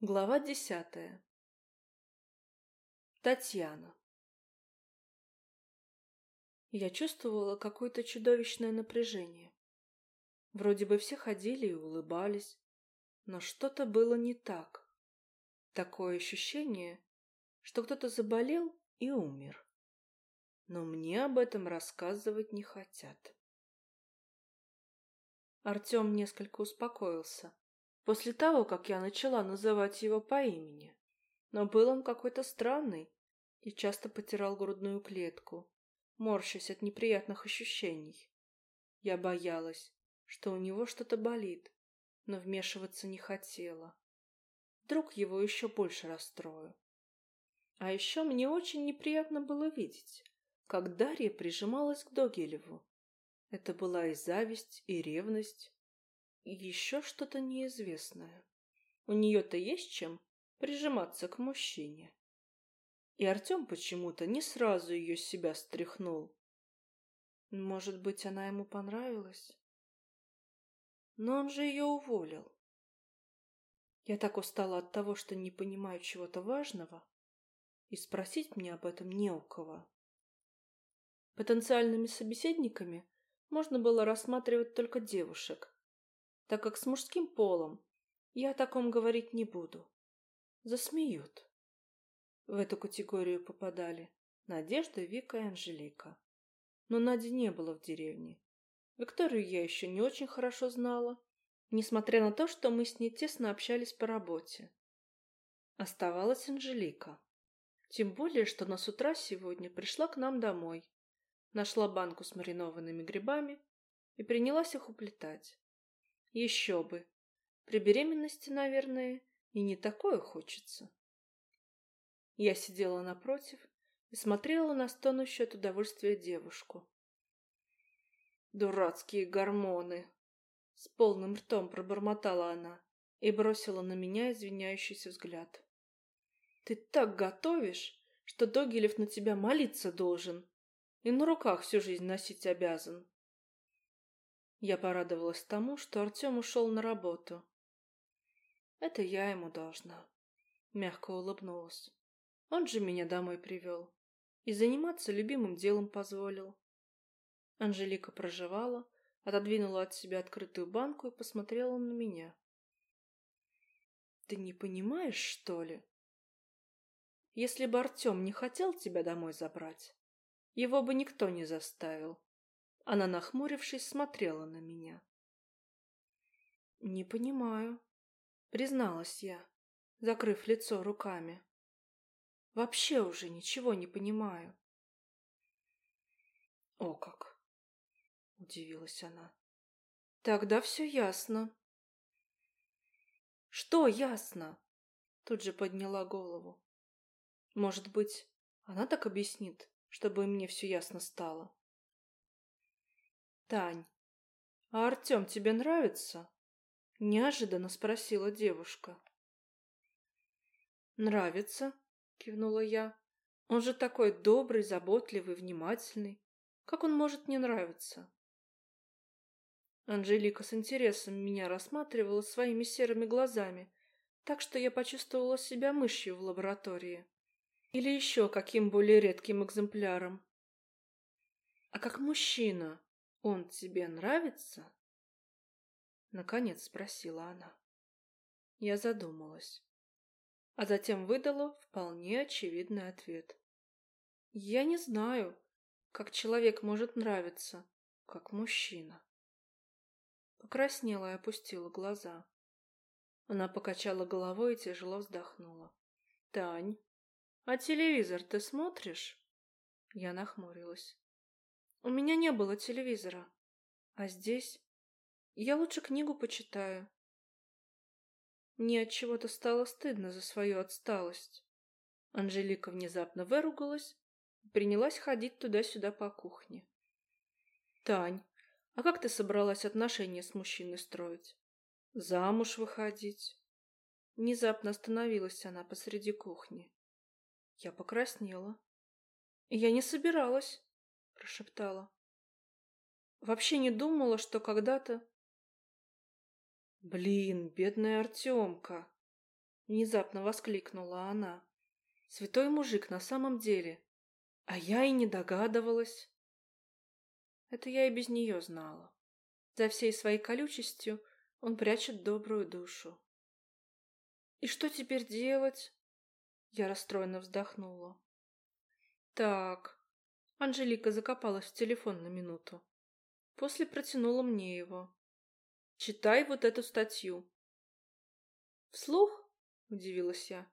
Глава десятая. Татьяна. Я чувствовала какое-то чудовищное напряжение. Вроде бы все ходили и улыбались, но что-то было не так. Такое ощущение, что кто-то заболел и умер. Но мне об этом рассказывать не хотят. Артем несколько успокоился после того, как я начала называть его по имени. Но был он какой-то странный и часто потирал грудную клетку, морщась от неприятных ощущений. Я боялась, что у него что-то болит, но вмешиваться не хотела. Вдруг его еще больше расстрою. А еще мне очень неприятно было видеть, как Дарья прижималась к Догилеву. Это была и зависть, и ревность, еще что-то неизвестное. У нее-то есть чем прижиматься к мужчине. И Артем почему-то не сразу ее с себя стряхнул. Может быть, она ему понравилась? Но он же ее уволил. Я так устала от того, что не понимаю чего-то важного, и спросить мне об этом не у кого. Потенциальными собеседниками можно было рассматривать только девушек, так как с мужским полом я о таком говорить не буду. Засмеют. В эту категорию попадали Надежда, Вика и Анжелика. Но Нади не было в деревне. Викторию я еще не очень хорошо знала, несмотря на то, что мы с ней тесно общались по работе. Оставалась Анжелика. Тем более, что она с утра сегодня пришла к нам домой, нашла банку с маринованными грибами и принялась их уплетать. Еще бы. При беременности, наверное, и не такое хочется. Я сидела напротив и смотрела на стонущую от удовольствия девушку. «Дурацкие гормоны!» С полным ртом пробормотала она и бросила на меня извиняющийся взгляд. «Ты так готовишь, что Догилев на тебя молиться должен и на руках всю жизнь носить обязан. Я порадовалась тому, что Артем ушел на работу. Это я ему должна. Мягко улыбнулась. Он же меня домой привел. И заниматься любимым делом позволил. Анжелика проживала, отодвинула от себя открытую банку и посмотрела на меня. «Ты не понимаешь, что ли? Если бы Артем не хотел тебя домой забрать, его бы никто не заставил. Она, нахмурившись, смотрела на меня. «Не понимаю», — призналась я, закрыв лицо руками. «Вообще уже ничего не понимаю». «О как!» — удивилась она. «Тогда все ясно». «Что ясно?» — тут же подняла голову. «Может быть, она так объяснит, чтобы мне все ясно стало?» «Тань, а Артем тебе нравится?» — неожиданно спросила девушка. «Нравится», — кивнула я. «Он же такой добрый, заботливый, внимательный. Как он может не нравиться?» Анжелика с интересом меня рассматривала своими серыми глазами, так что я почувствовала себя мышью в лаборатории. Или еще каким более редким экземпляром. А как мужчина, «Он тебе нравится?» Наконец спросила она. Я задумалась, а затем выдала вполне очевидный ответ. «Я не знаю, как человек может нравиться, как мужчина». Покраснела и опустила глаза. Она покачала головой и тяжело вздохнула. «Тань, а телевизор ты смотришь?» Я нахмурилась. У меня не было телевизора. А здесь я лучше книгу почитаю. Мне от чего-то стало стыдно за свою отсталость. Анжелика внезапно выругалась и принялась ходить туда-сюда по кухне. Тань, а как ты собралась отношения с мужчиной строить? Замуж выходить? Внезапно остановилась она посреди кухни. Я покраснела. Я не собиралась прошептала. Вообще не думала, что когда-то... Блин, бедная Артемка. Внезапно воскликнула она. Святой мужик на самом деле. А я и не догадывалась. Это я и без нее знала. За всей своей колючестью он прячет добрую душу. «И что теперь делать?» Я расстроенно вздохнула. «Так...» Анжелика закопалась в телефон на минуту. После протянула мне его. «Читай вот эту статью». «Вслух?» — удивилась я.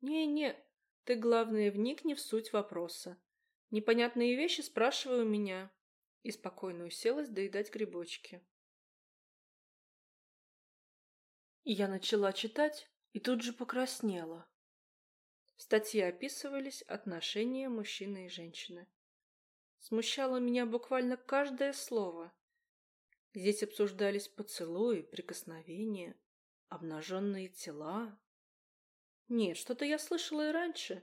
«Не-не, ты, главное, вникни в суть вопроса. Непонятные вещи спрашивай у меня». И спокойно уселась доедать грибочки. Я начала читать и тут же покраснела. В статье описывались отношения мужчины и женщины. Смущало меня буквально каждое слово. Здесь обсуждались поцелуи, прикосновения, обнаженные тела. Нет, что-то я слышала и раньше,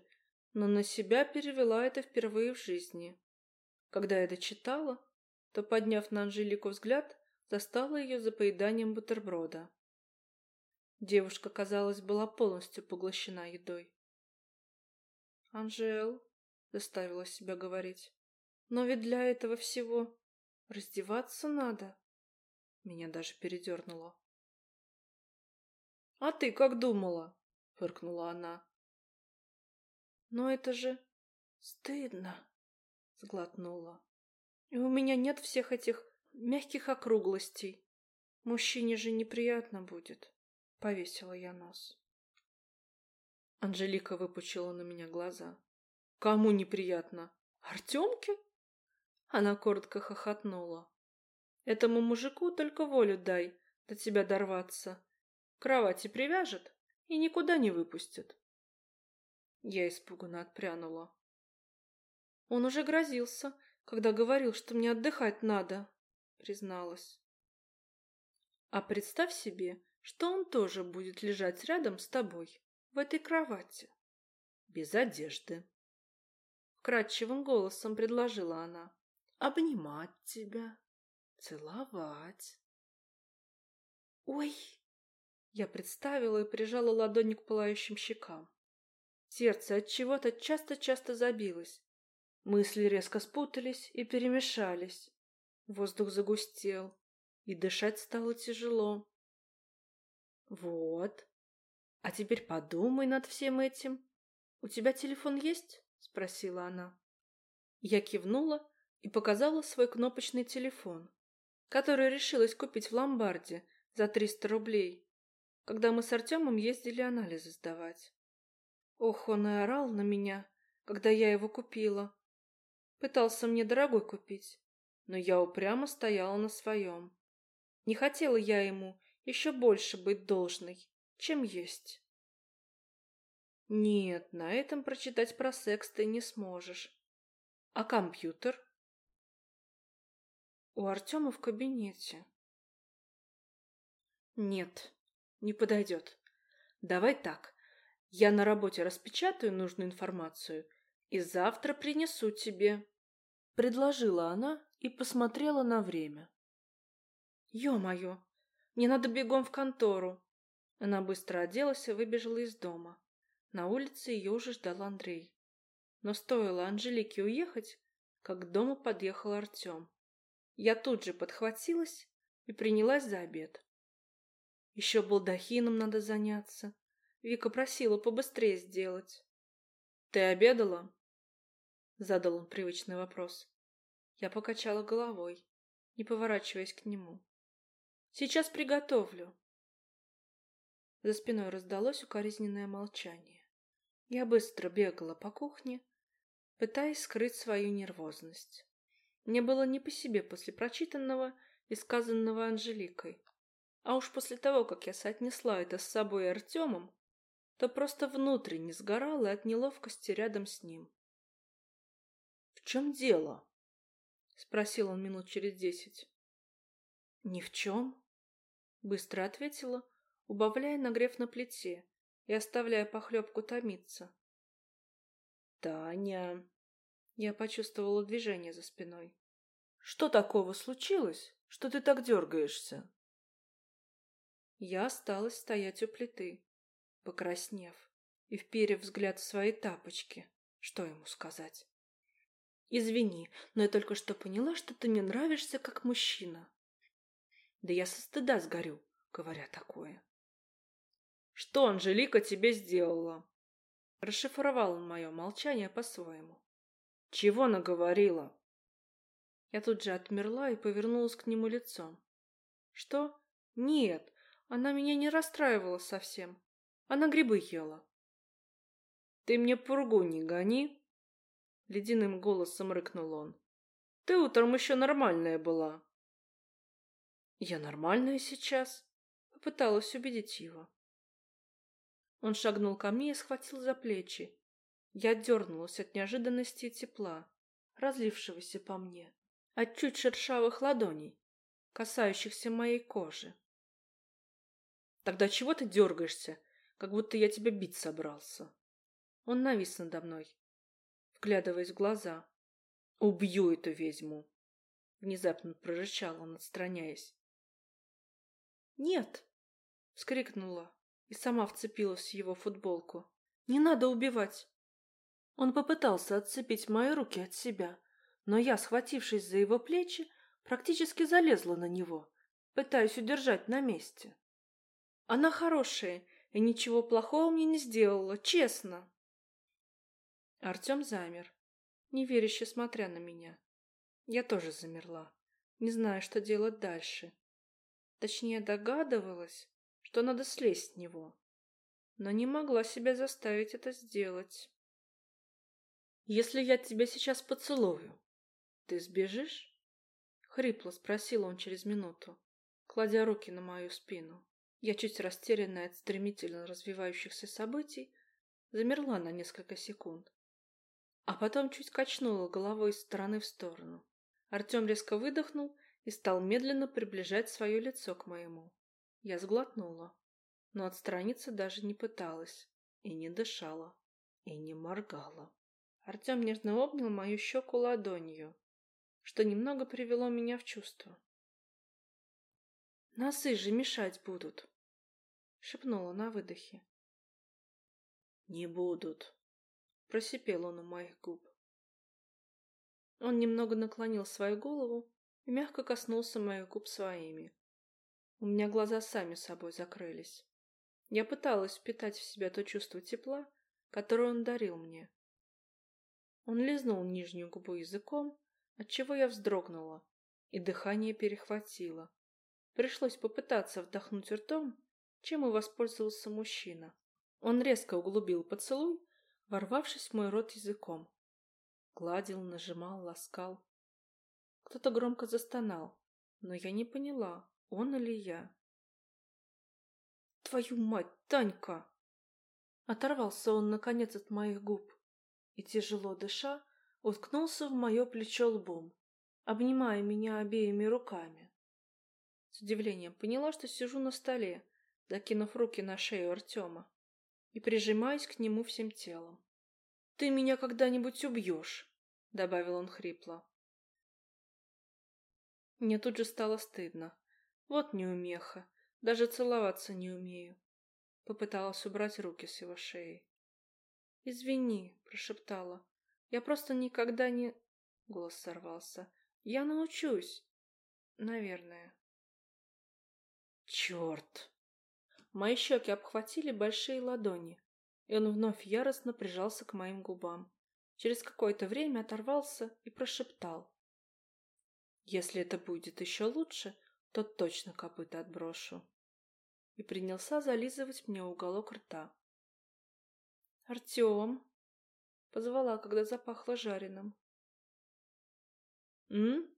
но на себя перевела это впервые в жизни. Когда я дочитала, то, подняв на Анжелику взгляд, застала ее за поеданием бутерброда. Девушка, казалось, была полностью поглощена едой. «Анжел», — заставила себя говорить, — «но ведь для этого всего раздеваться надо». Меня даже передернуло. «А ты как думала?» — фыркнула она. «Но это же стыдно», — сглотнула. «И у меня нет всех этих мягких округлостей. Мужчине же неприятно будет». Повесила я нос. Анжелика выпучила на меня глаза. «Кому неприятно? Артемке?» Она коротко хохотнула. «Этому мужику только волю дай до тебя дорваться. Кровати привяжет и никуда не выпустит». Я испуганно отпрянула. «Он уже грозился, когда говорил, что мне отдыхать надо», призналась. «А представь себе, что он тоже будет лежать рядом с тобой, в этой кровати, без одежды. Вкрадчивым голосом предложила она. Обнимать тебя, целовать. Ой! Я представила и прижала ладони к пылающим щекам. Сердце от чего-то часто-часто забилось. Мысли резко спутались и перемешались. Воздух загустел, и дышать стало тяжело. Вот. А теперь подумай над всем этим. У тебя телефон есть? Спросила она. Я кивнула и показала свой кнопочный телефон, который решилась купить в ломбарде за 300 рублей, когда мы с Артемом ездили анализы сдавать. Ох, он и орал на меня, когда я его купила. Пытался мне дорогой купить, но я упрямо стояла на своем. Не хотела я ему еще больше быть должной, чем есть. Нет, на этом прочитать про секс ты не сможешь. А компьютер? У Артема в кабинете. Нет, не подойдет. Давай так. Я на работе распечатаю нужную информацию и завтра принесу тебе. Предложила она и посмотрела на время. Ё-моё, мне надо бегом в контору. Она быстро оделась и выбежала из дома. На улице ее уже ждал Андрей. Но стоило Анжелике уехать, как к дому подъехал Артем. Я тут же подхватилась и принялась за обед. Еще балдахином надо заняться. Вика просила побыстрее сделать. «Ты обедала?» Задал он привычный вопрос. Я покачала головой, не поворачиваясь к нему. Сейчас приготовлю. За спиной раздалось укоризненное молчание. Я быстро бегала по кухне, пытаясь скрыть свою нервозность. Мне было не по себе после прочитанного и сказанного Анжеликой. А уж после того, как я соотнесла это с собой и Артемом, то просто внутренне сгорала от неловкости рядом с ним. «В чем дело?» — спросил он минут через десять. «Ни в чем», — быстро ответила, убавляя нагрев на плите и оставляя похлебку томиться. «Таня!» Я почувствовала движение за спиной. «Что такого случилось, что ты так дергаешься?» Я осталась стоять у плиты, покраснев и вперев взгляд в свои тапочки. Что ему сказать? Извини, но я только что поняла, что ты мне нравишься как мужчина. Да я со стыда сгорю, говоря такое. Что Анжелика тебе сделала? Расшифровал он мое молчание по-своему. Чего наговорила? Я тут же отмерла и повернулась к нему лицом. Что? Нет, она меня не расстраивала совсем. Она грибы ела. Ты мне пургу не гони, ледяным голосом рыкнул он. Ты утром еще нормальная была. Я нормальная сейчас, попыталась убедить его. Он шагнул ко мне и схватил за плечи. Я дернулась от неожиданности и тепла, разлившегося по мне, от чуть шершавых ладоней, касающихся моей кожи. Тогда чего ты дергаешься, как будто я тебя бить собрался? Он навис надо мной, вглядываясь в глаза. «Убью эту ведьму!» Внезапно прорычал он, отстраняясь. «Нет!» — вскрикнула и сама вцепилась в его футболку. «Не надо убивать!» Он попытался отцепить мои руки от себя, но я, схватившись за его плечи, практически залезла на него, пытаясь удержать на месте. Она хорошая и ничего плохого мне не сделала, честно. Артем замер, неверяще смотря на меня. Я тоже замерла, не зная, что делать дальше. Точнее, догадывалась, что надо слезть с него, но не могла себя заставить это сделать. «Если я тебя сейчас поцелую, ты сбежишь?» — хрипло спросил он через минуту, кладя руки на мою спину. Я, чуть растерянная от стремительно развивающихся событий, замерла на несколько секунд, а потом чуть качнула головой из стороны в сторону. Артем резко выдохнул и стал медленно приближать свое лицо к моему. Я сглотнула, но отстраниться даже не пыталась, и не дышала, и не моргала. Артем нежно обнял мою щеку ладонью, что немного привело меня в чувство. «Носы же мешать будут!» — шепнула на выдохе. «Не будут!» Просипел он у моих губ. Он немного наклонил свою голову и мягко коснулся моих губ своими. У меня глаза сами собой закрылись. Я пыталась впитать в себя то чувство тепла, которое он дарил мне. Он лизнул нижнюю губу языком, отчего я вздрогнула, и дыхание перехватило. Пришлось попытаться вдохнуть ртом, чем и воспользовался мужчина. Он резко углубил поцелуй, ворвавшись в мой рот языком. Гладил, нажимал, ласкал. Кто-то громко застонал, но я не поняла, он или я. «Твою мать, Танька!» Оторвался он, наконец, от моих губ и, тяжело дыша, уткнулся в мое плечо лбом, обнимая меня обеими руками. С удивлением поняла, что сижу на столе, закинув руки на шею Артема и прижимаюсь к нему всем телом. «Ты меня когда-нибудь убьешь», — добавил он хрипло. Мне тут же стало стыдно. Вот неумеха, даже целоваться не умею. Попыталась убрать руки с его шеи. «Извини», — прошептала. «Я просто никогда не...» Голос сорвался. «Я научусь. Наверное». «Черт!» Мои щеки обхватили большие ладони, и он вновь яростно прижался к моим губам. Через какое-то время оторвался и прошептал. «Если это будет еще лучше, то точно копыта отброшу». И принялся зализывать мне уголок рта. «Артем!» — позвала, когда запахло жареным. «М?»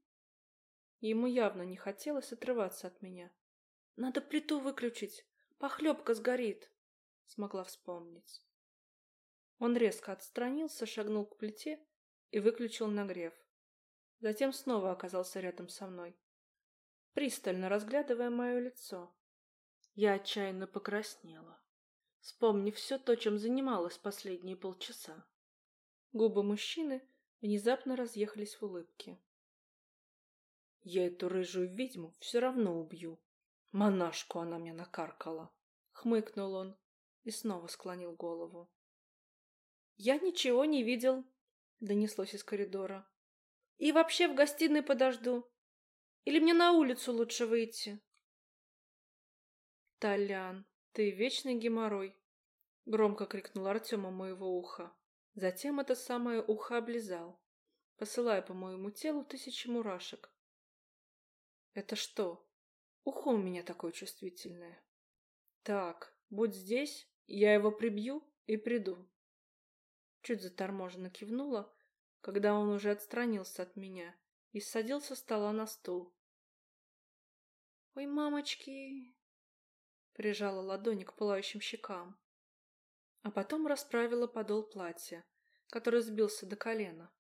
Ему явно не хотелось отрываться от меня. «Надо плиту выключить!» Похлебка сгорит, смогла вспомнить. Он резко отстранился, шагнул к плите и выключил нагрев. Затем снова оказался рядом со мной, пристально разглядывая мое лицо. Я отчаянно покраснела, вспомнив все то, чем занималась последние полчаса. Губы мужчины внезапно разъехались в улыбке. «Я эту рыжую ведьму все равно убью», Монашку она мне накаркала. Хмыкнул он и снова склонил голову. «Я ничего не видел», — донеслось из коридора. «И вообще в гостиной подожду. Или мне на улицу лучше выйти?» «Толян, ты вечный геморрой!» — громко крикнул Артем у моего уха. Затем это самое ухо облизал, посылая по моему телу тысячи мурашек. «Это что? Ухо у меня такое чувствительное. Так, будь здесь, я его прибью и приду». Чуть заторможенно кивнула, когда он уже отстранился от меня и садил со стола на стул. «Ой, мамочки!» прижала ладони к пылающим щекам. А потом расправила подол платья, который сбился до колена.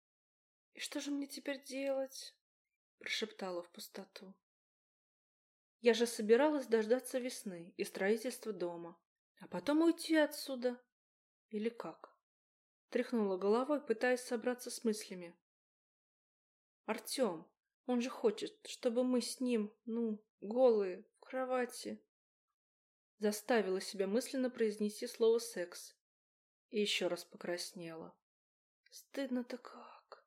«И что же мне теперь делать?» – прошептала в пустоту. «Я же собиралась дождаться весны и строительства дома, а потом уйти отсюда. Или как?» Тряхнула головой, пытаясь собраться с мыслями. «Артем, он же хочет, чтобы мы с ним, ну, голые, в кровати. Заставила себя мысленно произнести слово «секс». И еще раз покраснела. Стыдно-то как.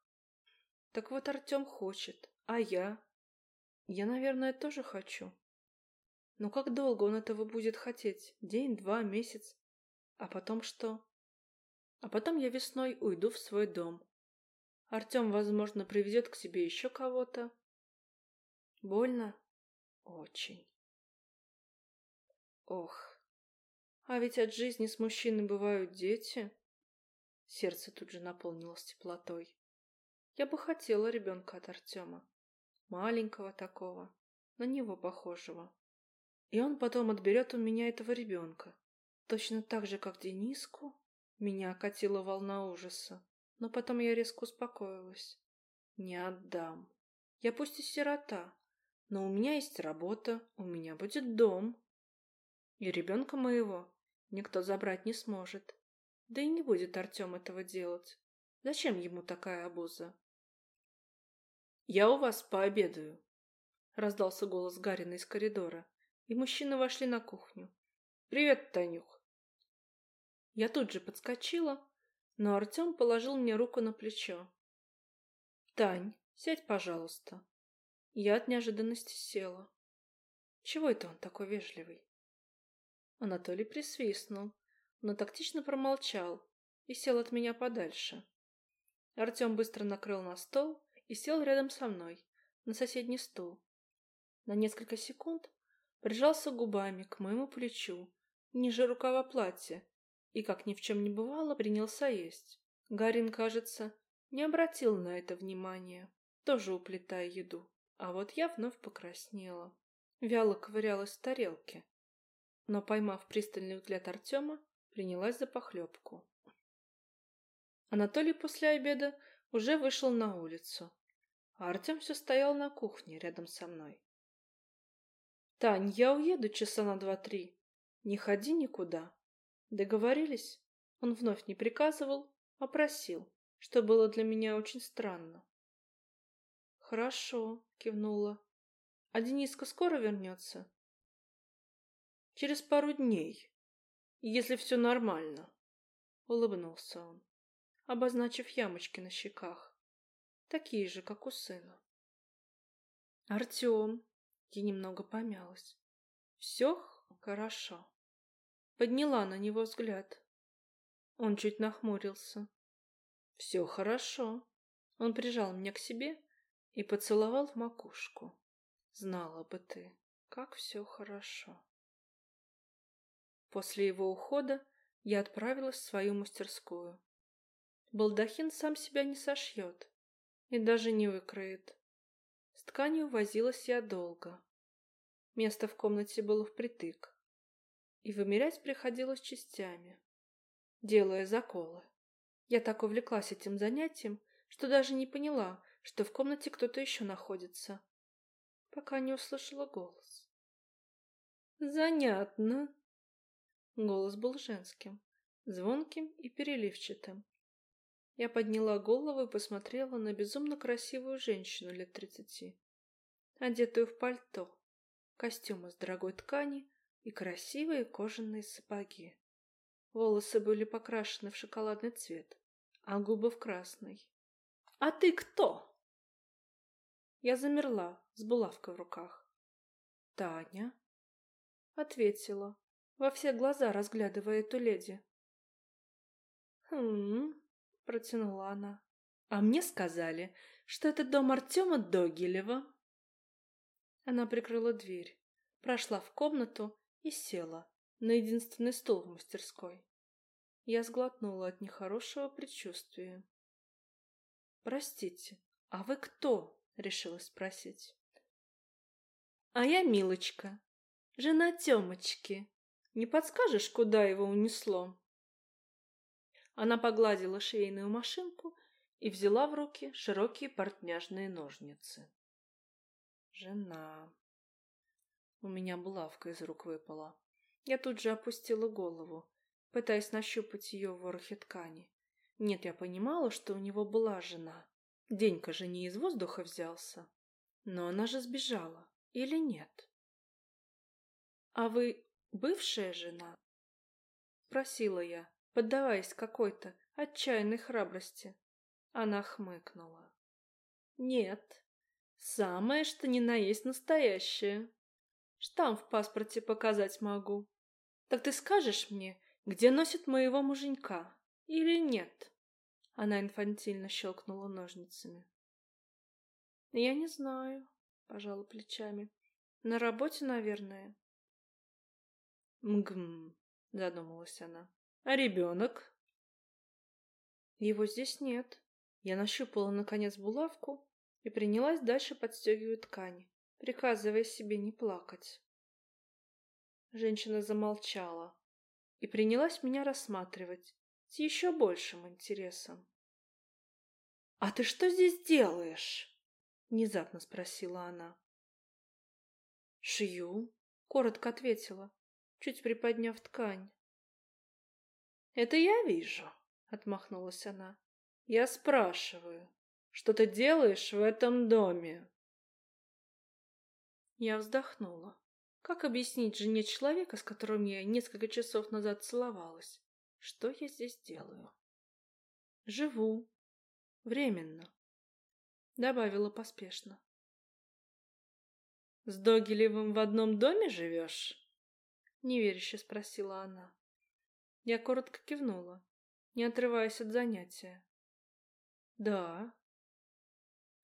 Так вот Артем хочет, а я? Я, наверное, тоже хочу. Но как долго он этого будет хотеть? День, два, месяц? А потом что? А потом я весной уйду в свой дом. Артем, возможно, приведет к себе еще кого-то. Больно? Очень. Ох, а ведь от жизни с мужчиной бывают дети. Сердце тут же наполнилось теплотой. Я бы хотела ребенка от Артема. Маленького такого, на него похожего. И он потом отберет у меня этого ребенка. Точно так же, как Дениску. Меня окатила волна ужаса. Но потом я резко успокоилась. Не отдам. Я пусть и сирота, но у меня есть работа, у меня будет дом. И ребенка моего никто забрать не сможет. Да и не будет Артем этого делать. Зачем ему такая обуза? «Я у вас пообедаю», — раздался голос Гарина из коридора, и мужчины вошли на кухню. «Привет, Танюх!» Я тут же подскочила, но Артем положил мне руку на плечо. «Тань, сядь, пожалуйста». Я от неожиданности села. Чего это он такой вежливый? Анатолий присвистнул, но тактично промолчал и сел от меня подальше. Артем быстро накрыл на стол и сел рядом со мной, на соседний стул. На несколько секунд прижался губами к моему плечу, ниже рукава платья, и, как ни в чем не бывало, принялся есть. Гарин, кажется, не обратил на это внимания, тоже уплетая еду. А вот я вновь покраснела. Вяло ковырялась в тарелке, но, поймав пристальный взгляд Артема, принялась за похлебку. Анатолий после обеда уже вышел на улицу, а Артем все стоял на кухне рядом со мной. «Тань, я уеду часа на два-три. Не ходи никуда». Договорились? Он вновь не приказывал, а просил, что было для меня очень странно. «Хорошо», — кивнула. «А Дениска скоро вернется?» Через пару дней, если все нормально, — улыбнулся он, обозначив ямочки на щеках, такие же, как у сына. Артем, я немного помялась. Все хорошо. Подняла на него взгляд. Он чуть нахмурился. Все хорошо. Он прижал меня к себе и поцеловал в макушку. Знала бы ты, как все хорошо. После его ухода я отправилась в свою мастерскую. Балдахин сам себя не сошьет и даже не выкроет. С тканью возилась я долго. Место в комнате было впритык, и вымерять приходилось частями, делая заколы. Я так увлеклась этим занятием, что даже не поняла, что в комнате кто-то еще находится, пока не услышала голос. «Занятно», Голос был женским, звонким и переливчатым. Я подняла голову и посмотрела на безумно красивую женщину лет тридцати, одетую в пальто, костюм из дорогой ткани и красивые кожаные сапоги. Волосы были покрашены в шоколадный цвет, а губы в красный. «А ты кто?» Я замерла с булавкой в руках. «Таня?» Ответила, во все глаза разглядывая эту леди. «Хм...» — протянула она. «А мне сказали, что это дом Артема Догилева». Она прикрыла дверь, прошла в комнату и села на единственный стул в мастерской. Я сглотнула от нехорошего предчувствия. «Простите, а вы кто?» — решила спросить. «А я Милочка, жена Темочки. Не подскажешь, куда его унесло?» Она погладила швейную машинку и взяла в руки широкие портняжные ножницы. «Жена...» У меня булавка из рук выпала. Я тут же опустила голову, пытаясь нащупать ее в ворохе ткани. Нет, я понимала, что у него была жена. Денька же не из воздуха взялся. Но она же сбежала. Или нет? «А вы бывшая жена?» Спросила я, поддаваясь какой-то отчаянной храбрости. Она хмыкнула. «Нет, самое что ни на есть настоящее. Штамп в паспорте показать могу. Так ты скажешь мне, где носит моего муженька или нет?» Она инфантильно щелкнула ножницами. «Я не знаю», — пожала плечами. «На работе, наверное». «Мгм», — задумалась она. «А ребенок?» «Его здесь нет». Я нащупала, наконец, булавку и принялась дальше подстегивать ткань, приказывая себе не плакать. Женщина замолчала и принялась меня рассматривать с еще большим интересом. «А ты что здесь делаешь?» — внезапно спросила она. «Шью», — коротко ответила, чуть приподняв ткань. «Это я вижу», — отмахнулась она. «Я спрашиваю, что ты делаешь в этом доме?» Я вздохнула. Как объяснить жене человека, с которым я несколько часов назад целовалась? Что я здесь делаю? Живу. Временно. Добавила поспешно. С Догилевым в одном доме живешь? Неверяще спросила она. Я коротко кивнула, не отрываясь от занятия. Да.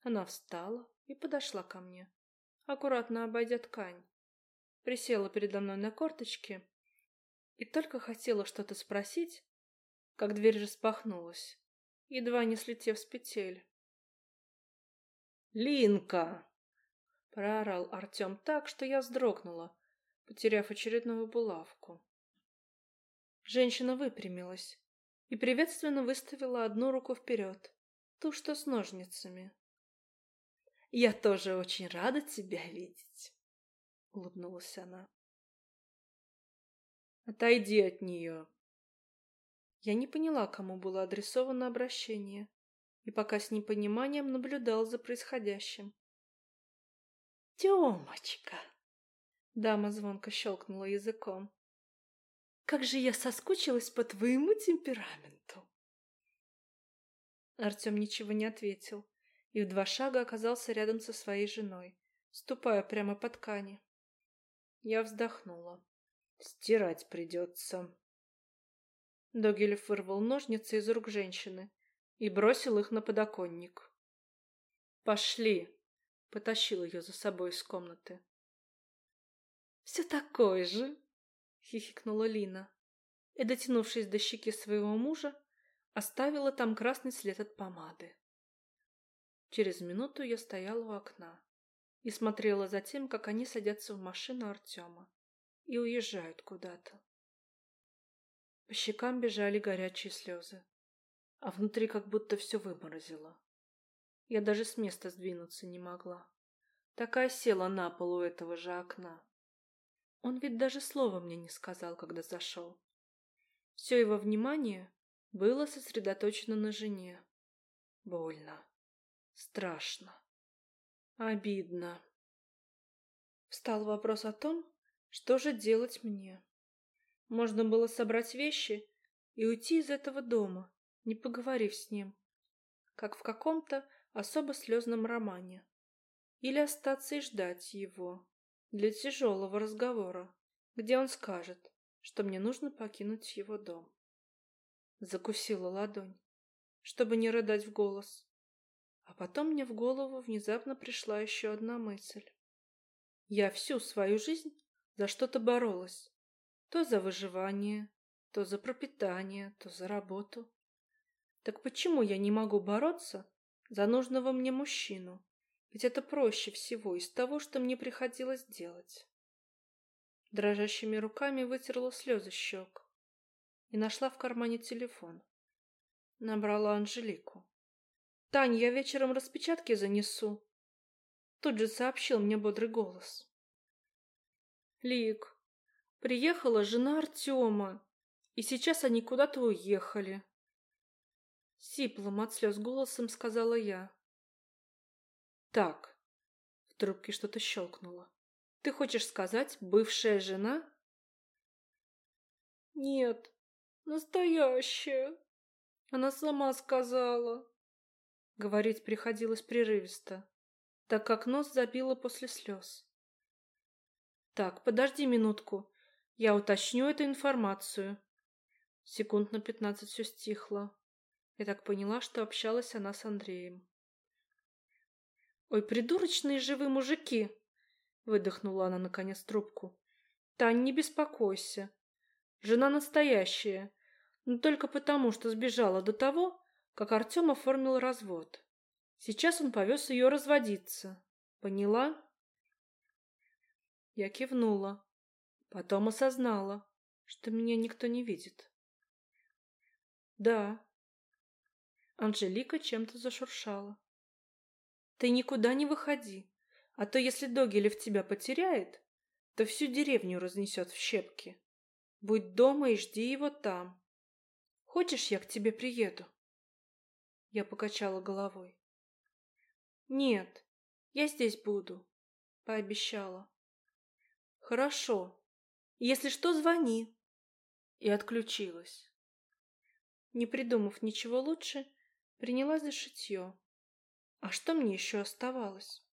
Она встала и подошла ко мне, аккуратно обойдя ткань присела передо мной на корточки и только хотела что-то спросить, как дверь распахнулась, едва не слетев с петель. «Линка!» — проорал Артем так, что я вздрогнула, потеряв очередную булавку. Женщина выпрямилась и приветственно выставила одну руку вперед, ту, что с ножницами. «Я тоже очень рада тебя видеть!» — улыбнулась она. «Отойди от нее!» Я не поняла, кому было адресовано обращение, и пока с непониманием наблюдал за происходящим. «Темочка!» — дама звонко щелкнула языком. «Как же я соскучилась по твоему темпераменту!» Артем ничего не ответил и в два шага оказался рядом со своей женой, ступая прямо по ткани. Я вздохнула. Стирать придется. Догилев вырвал ножницы из рук женщины и бросил их на подоконник. «Пошли!» — потащил ее за собой из комнаты. «Все такое же!» — хихикнула Лина и, дотянувшись до щеки своего мужа, оставила там красный след от помады. Через минуту я стояла у окна и смотрела за тем, как они садятся в машину Артема и уезжают куда-то. По щекам бежали горячие слезы, а внутри как будто все выморозило. Я даже с места сдвинуться не могла. Такая села на пол у этого же окна. Он ведь даже слова мне не сказал, когда зашел. Все его внимание было сосредоточено на жене. Больно. Страшно. Обидно. Встал вопрос о том, что же делать мне. Можно было собрать вещи и уйти из этого дома, не поговорив с ним, как в каком-то особо слезном романе. Или остаться и ждать его для тяжелого разговора, где он скажет, что мне нужно покинуть его дом. Закусила ладонь, чтобы не рыдать в голос. А потом мне в голову внезапно пришла еще одна мысль. Я всю свою жизнь за что-то боролась. То за выживание, то за пропитание, то за работу. Так почему я не могу бороться за нужного мне мужчину? Ведь это проще всего из того, что мне приходилось делать. Дрожащими руками вытерла слезы щек и нашла в кармане телефон. Набрала Анжелику. «Тань, я вечером распечатки занесу», тут же сообщил мне бодрый голос. «Лик, приехала жена Артема, и сейчас они куда-то уехали. Сиплым от слез голосом сказала я. Так, в трубке что-то щелкнуло. Ты хочешь сказать, бывшая жена? Нет, настоящая. Она сама сказала. Говорить приходилось прерывисто, так как нос забило после слез. Так, подожди минутку. Я уточню эту информацию. Секунд на пятнадцать все стихло. Я так поняла, что общалась она с Андреем. «Ой, придурочные же вы мужики!» Выдохнула она наконец трубку. «Тань, не беспокойся. Жена настоящая, но только потому, что сбежала до того, как Артем оформил развод. Сейчас он повез ее разводиться. Поняла?» Я кивнула. Потом осознала, что меня никто не видит. Да. Анжелика чем-то зашуршала. Ты никуда не выходи, а то если Догилев тебя потеряет, то всю деревню разнесет в щепки. Будь дома и жди его там. Хочешь, я к тебе приеду? Я покачала головой. Нет, я здесь буду, пообещала. Хорошо. Если что, звони. И отключилась. Не придумав ничего лучше, принялась за шитье. А что мне еще оставалось?